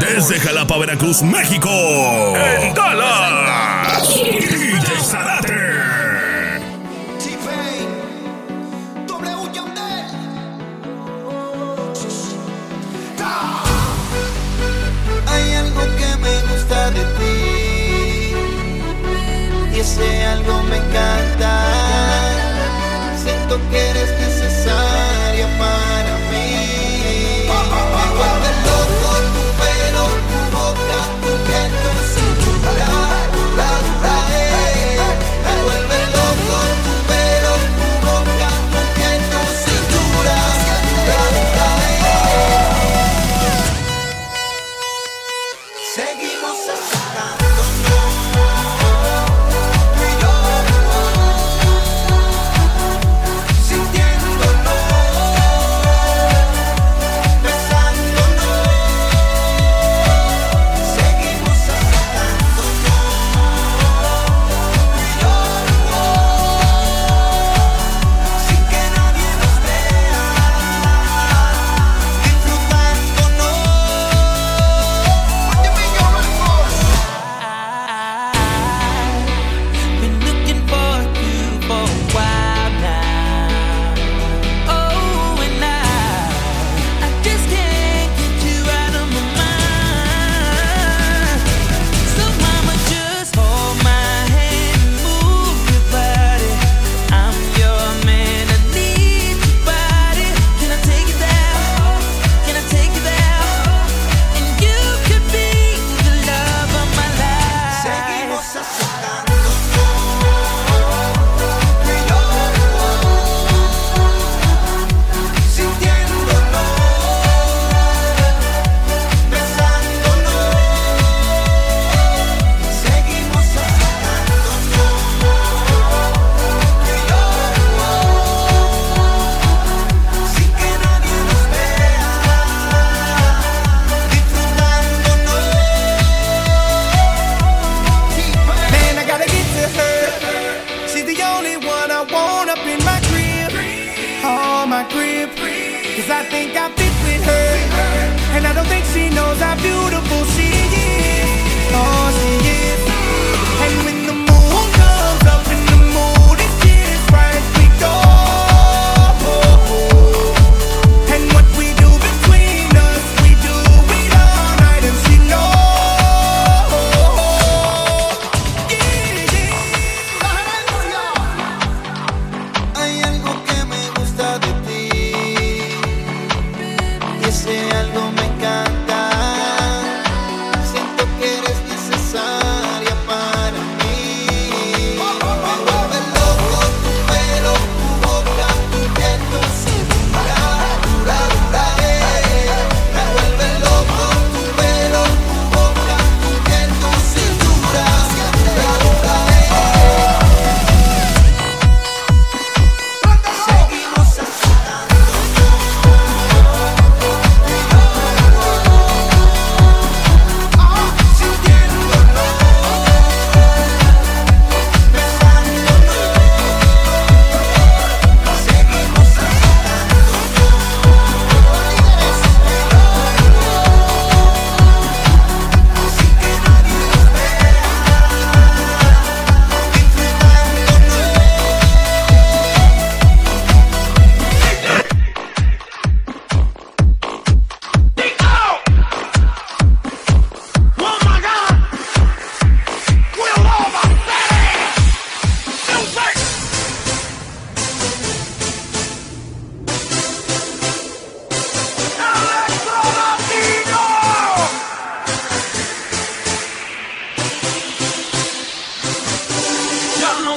Desde Jalapa, Veracruz, México. En Dallas. DJ Zarate. Hay algo que me gusta de ti. Y ese algo me encanta.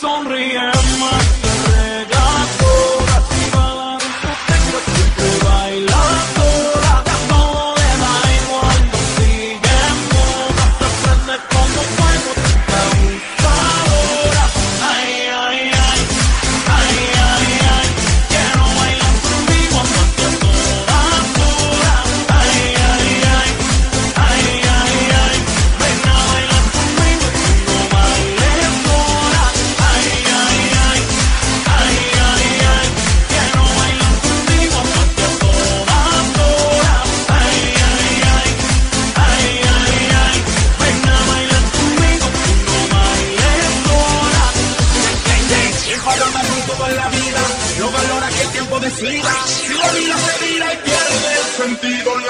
sonríe más.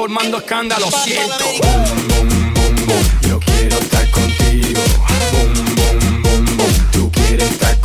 formando escándalo, siento. Boom, boom, boom, boom, yo quiero estar contigo. Boom, boom, boom, boom, tú quieres estar